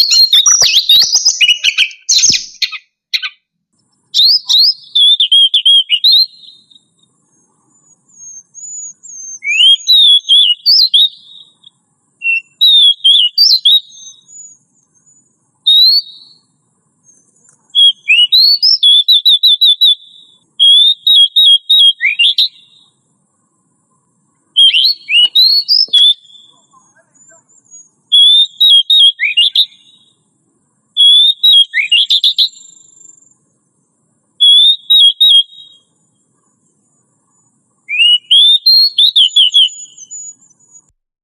you